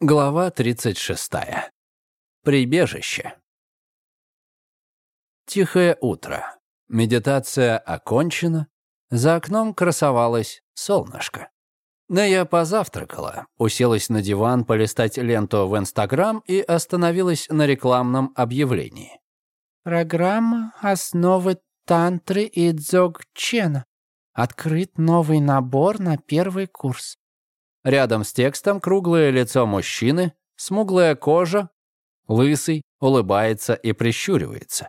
Глава 36. Прибежище. Тихое утро. Медитация окончена. За окном красовалось солнышко. Нея позавтракала, уселась на диван полистать ленту в Инстаграм и остановилась на рекламном объявлении. Программа «Основы тантры и дзогчена». Открыт новый набор на первый курс. Рядом с текстом круглое лицо мужчины, смуглая кожа, лысый, улыбается и прищуривается.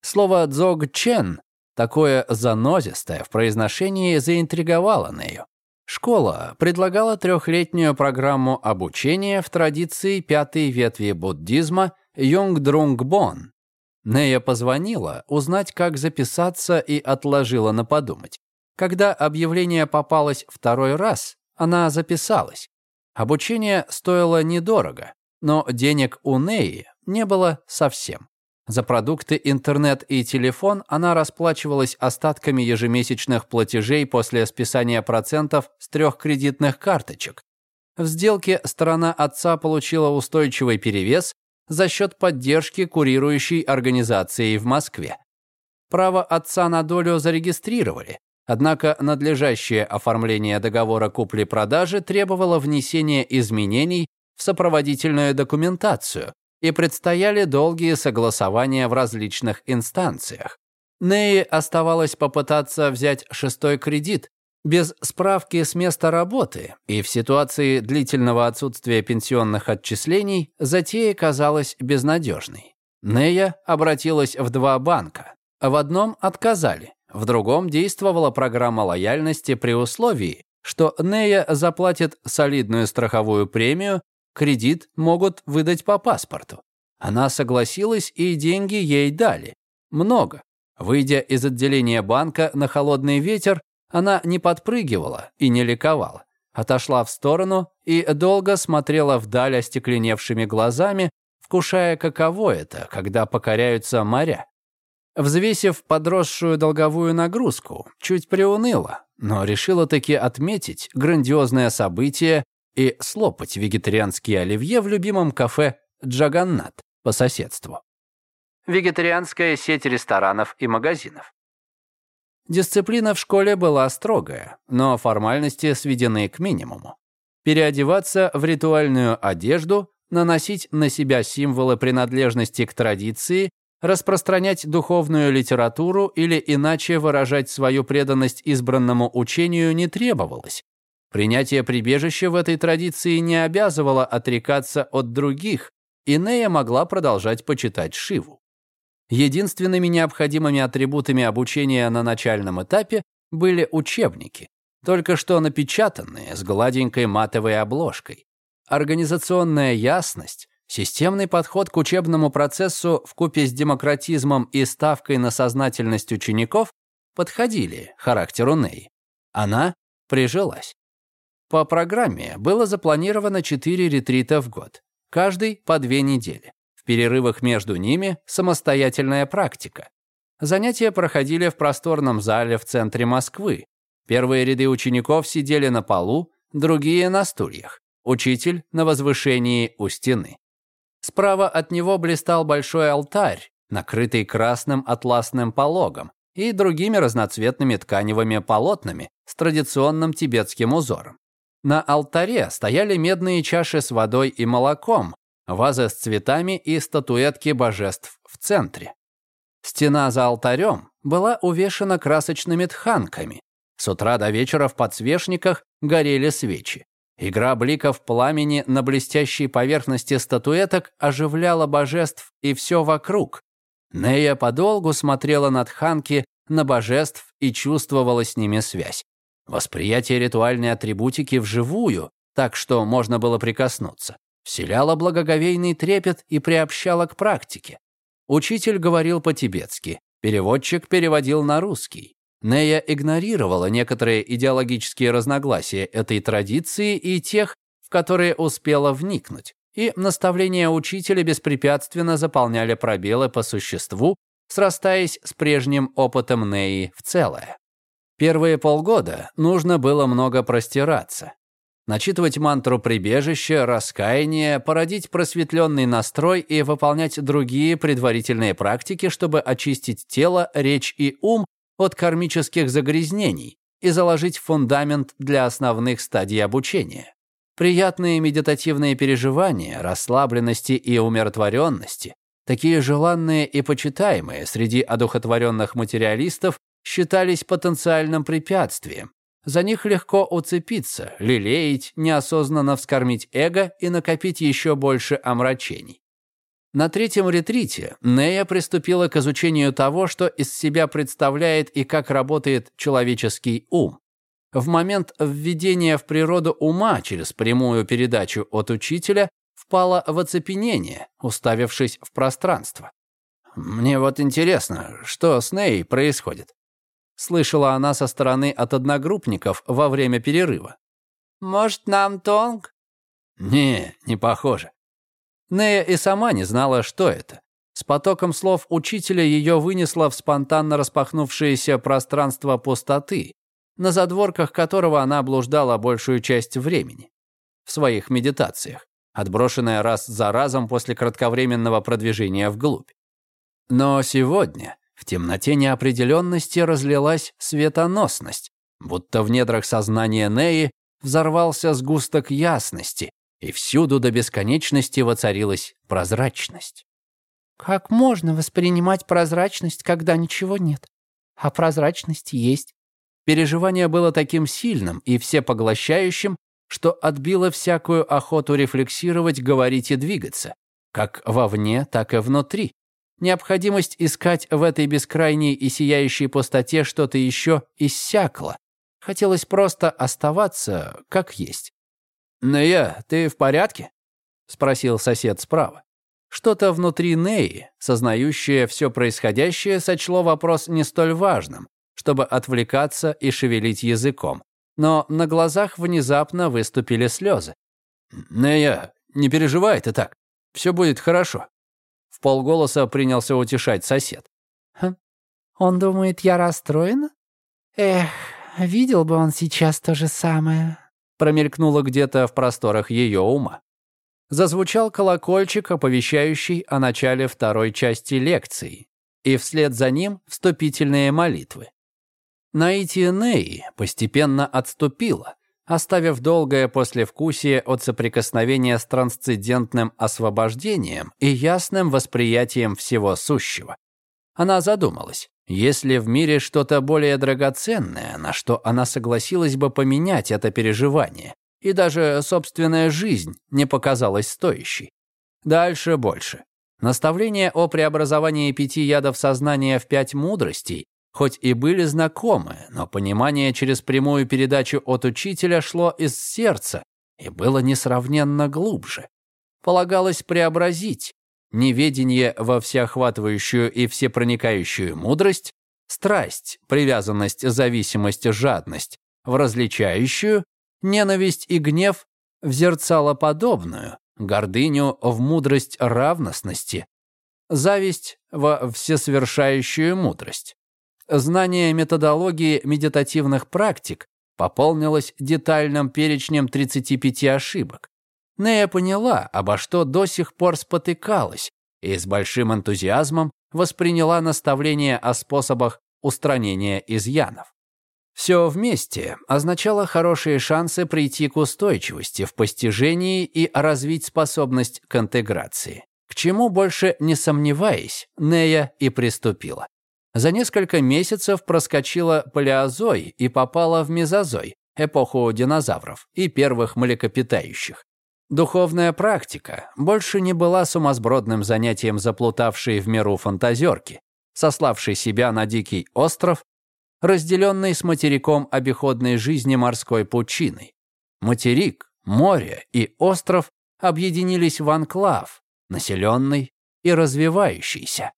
Слово «дзог-чен» такое занозистое в произношении заинтриговало Нею. Школа предлагала трехлетнюю программу обучения в традиции пятой ветви буддизма Юнгдрунгбон. Нея позвонила узнать, как записаться и отложила на подумать. Когда объявление попалось второй раз, она записалась. Обучение стоило недорого, но денег у Неи не было совсем. За продукты, интернет и телефон она расплачивалась остатками ежемесячных платежей после списания процентов с трех кредитных карточек. В сделке сторона отца получила устойчивый перевес за счет поддержки курирующей организации в Москве. Право отца на долю зарегистрировали, Однако надлежащее оформление договора купли-продажи требовало внесения изменений в сопроводительную документацию и предстояли долгие согласования в различных инстанциях. Неи оставалось попытаться взять шестой кредит без справки с места работы, и в ситуации длительного отсутствия пенсионных отчислений затея казалась безнадежной. Нея обратилась в два банка. В одном отказали, в другом действовала программа лояльности при условии, что Нея заплатит солидную страховую премию, кредит могут выдать по паспорту. Она согласилась, и деньги ей дали. Много. Выйдя из отделения банка на холодный ветер, она не подпрыгивала и не ликовала. Отошла в сторону и долго смотрела вдаль остекленевшими глазами, вкушая, каково это, когда покоряются моря. Взвесив подросшую долговую нагрузку, чуть приуныла, но решила таки отметить грандиозное событие и слопать вегетарианские оливье в любимом кафе «Джаганнат» по соседству. Вегетарианская сеть ресторанов и магазинов. Дисциплина в школе была строгая, но формальности сведены к минимуму. Переодеваться в ритуальную одежду, наносить на себя символы принадлежности к традиции распространять духовную литературу или иначе выражать свою преданность избранному учению не требовалось. Принятие прибежища в этой традиции не обязывало отрекаться от других, и Нея могла продолжать почитать Шиву. Единственными необходимыми атрибутами обучения на начальном этапе были учебники, только что напечатанные с гладенькой матовой обложкой. Организационная ясность, Системный подход к учебному процессу в купе с демократизмом и ставкой на сознательность учеников подходили характеру Ней. Она прижилась. По программе было запланировано 4 ретрита в год, каждый по две недели. В перерывах между ними самостоятельная практика. Занятия проходили в просторном зале в центре Москвы. Первые ряды учеников сидели на полу, другие на стульях. Учитель на возвышении у стены. Справа от него блистал большой алтарь, накрытый красным атласным пологом и другими разноцветными тканевыми полотнами с традиционным тибетским узором. На алтаре стояли медные чаши с водой и молоком, вазы с цветами и статуэтки божеств в центре. Стена за алтарем была увешана красочными тханками. С утра до вечера в подсвечниках горели свечи. Игра бликов пламени на блестящей поверхности статуэток оживляла божеств и все вокруг. Нея подолгу смотрела на Тханки, на божеств и чувствовала с ними связь. Восприятие ритуальной атрибутики вживую, так что можно было прикоснуться, вселяло благоговейный трепет и приобщало к практике. Учитель говорил по-тибетски, переводчик переводил на русский. Нея игнорировала некоторые идеологические разногласия этой традиции и тех, в которые успела вникнуть, и наставления учителя беспрепятственно заполняли пробелы по существу, срастаясь с прежним опытом Неи в целое. Первые полгода нужно было много простираться. начитывать мантру прибежища, раскаяния, породить просветленный настрой и выполнять другие предварительные практики, чтобы очистить тело, речь и ум от кармических загрязнений и заложить фундамент для основных стадий обучения. Приятные медитативные переживания, расслабленности и умиротворенности, такие желанные и почитаемые среди одухотворенных материалистов, считались потенциальным препятствием, за них легко уцепиться, лелеять, неосознанно вскормить эго и накопить еще больше омрачений. На третьем ретрите Нея приступила к изучению того, что из себя представляет и как работает человеческий ум. В момент введения в природу ума через прямую передачу от учителя впала в оцепенение, уставившись в пространство. «Мне вот интересно, что с Ней происходит?» слышала она со стороны от одногруппников во время перерыва. «Может, нам тонг?» «Не, не похоже». Нея и сама не знала, что это. С потоком слов учителя ее вынесло в спонтанно распахнувшееся пространство пустоты, на задворках которого она блуждала большую часть времени. В своих медитациях, отброшенная раз за разом после кратковременного продвижения вглубь. Но сегодня в темноте неопределенности разлилась светоносность, будто в недрах сознания Неи взорвался сгусток ясности, и всюду до бесконечности воцарилась прозрачность. «Как можно воспринимать прозрачность, когда ничего нет? А прозрачность есть». Переживание было таким сильным и всепоглощающим, что отбило всякую охоту рефлексировать, говорить и двигаться, как вовне, так и внутри. Необходимость искать в этой бескрайней и сияющей пустоте что-то еще иссякла. Хотелось просто оставаться как есть. «Нея, ты в порядке?» — спросил сосед справа. Что-то внутри Неи, сознающее все происходящее, сочло вопрос не столь важным, чтобы отвлекаться и шевелить языком. Но на глазах внезапно выступили слезы. «Нея, не переживай ты так. Все будет хорошо полголоса принялся утешать сосед. Хм. «Он думает, я расстроена? Эх, видел бы он сейчас то же самое», промелькнуло где-то в просторах ее ума. Зазвучал колокольчик, оповещающий о начале второй части лекции, и вслед за ним вступительные молитвы. Наития Неи постепенно отступила, оставив долгое послевкусие от соприкосновения с трансцендентным освобождением и ясным восприятием всего сущего. Она задумалась, есть ли в мире что-то более драгоценное, на что она согласилась бы поменять это переживание, и даже собственная жизнь не показалась стоящей. Дальше больше. Наставление о преобразовании пяти ядов сознания в пять мудростей хоть и были знакомы, но понимание через прямую передачу от учителя шло из сердца и было несравненно глубже. Полагалось преобразить неведение во всеохватывающую и всепроникающую мудрость, страсть, привязанность, зависимость, жадность в различающую, ненависть и гнев в зерцалоподобную, гордыню в мудрость равностности, зависть во всесовершающую мудрость знание методологии медитативных практик пополнилось детальным перечнем 35 ошибок. Нея поняла, обо что до сих пор спотыкалась, и с большим энтузиазмом восприняла наставление о способах устранения изъянов. Все вместе означало хорошие шансы прийти к устойчивости в постижении и развить способность к интеграции. К чему больше не сомневаясь, Нея и приступила. За несколько месяцев проскочила палеозой и попала в мезозой, эпоху динозавров и первых млекопитающих. Духовная практика больше не была сумасбродным занятием заплутавшей в миру фантазерки, сославшей себя на дикий остров, разделенный с материком обиходной жизни морской пучиной. Материк, море и остров объединились в анклав, населенный и развивающийся.